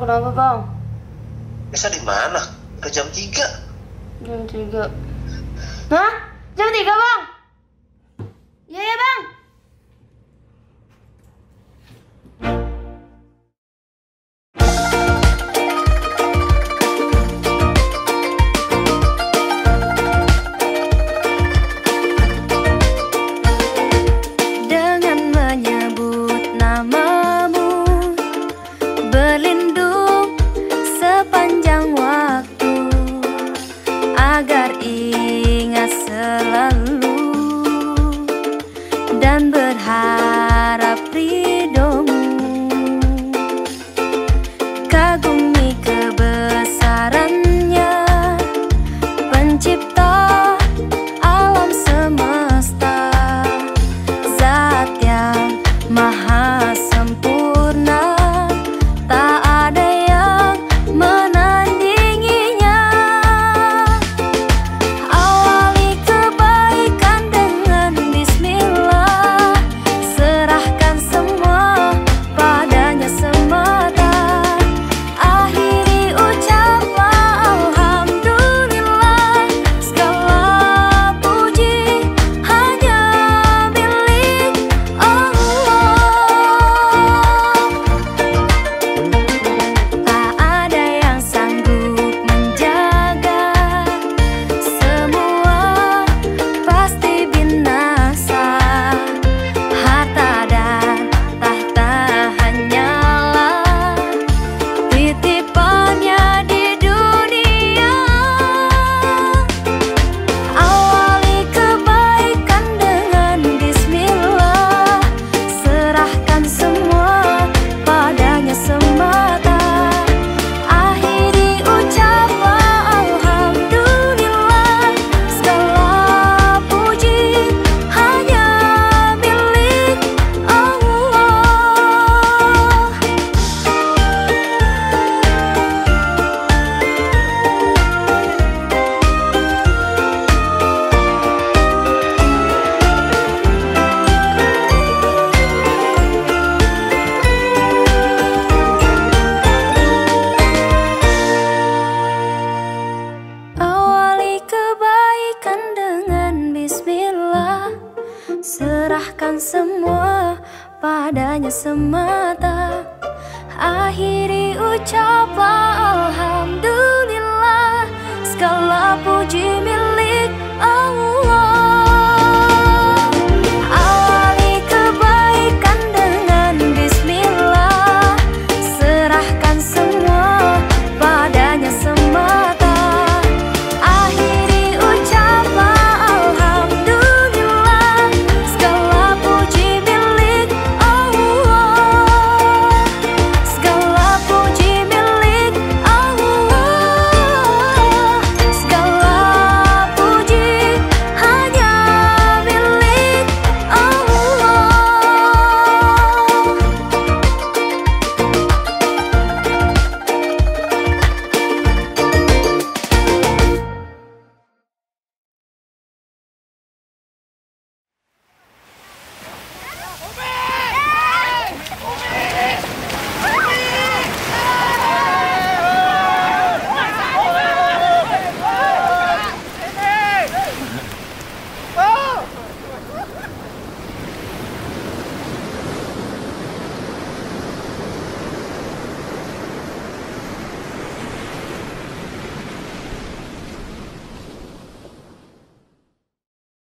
kenapa bang? biasa di mana? ke jam 3 Jam 3 Hah? agar ingat selalu dan berharap. semua padanya semata. Akhiri ucapan Alhamdulillah Segala puji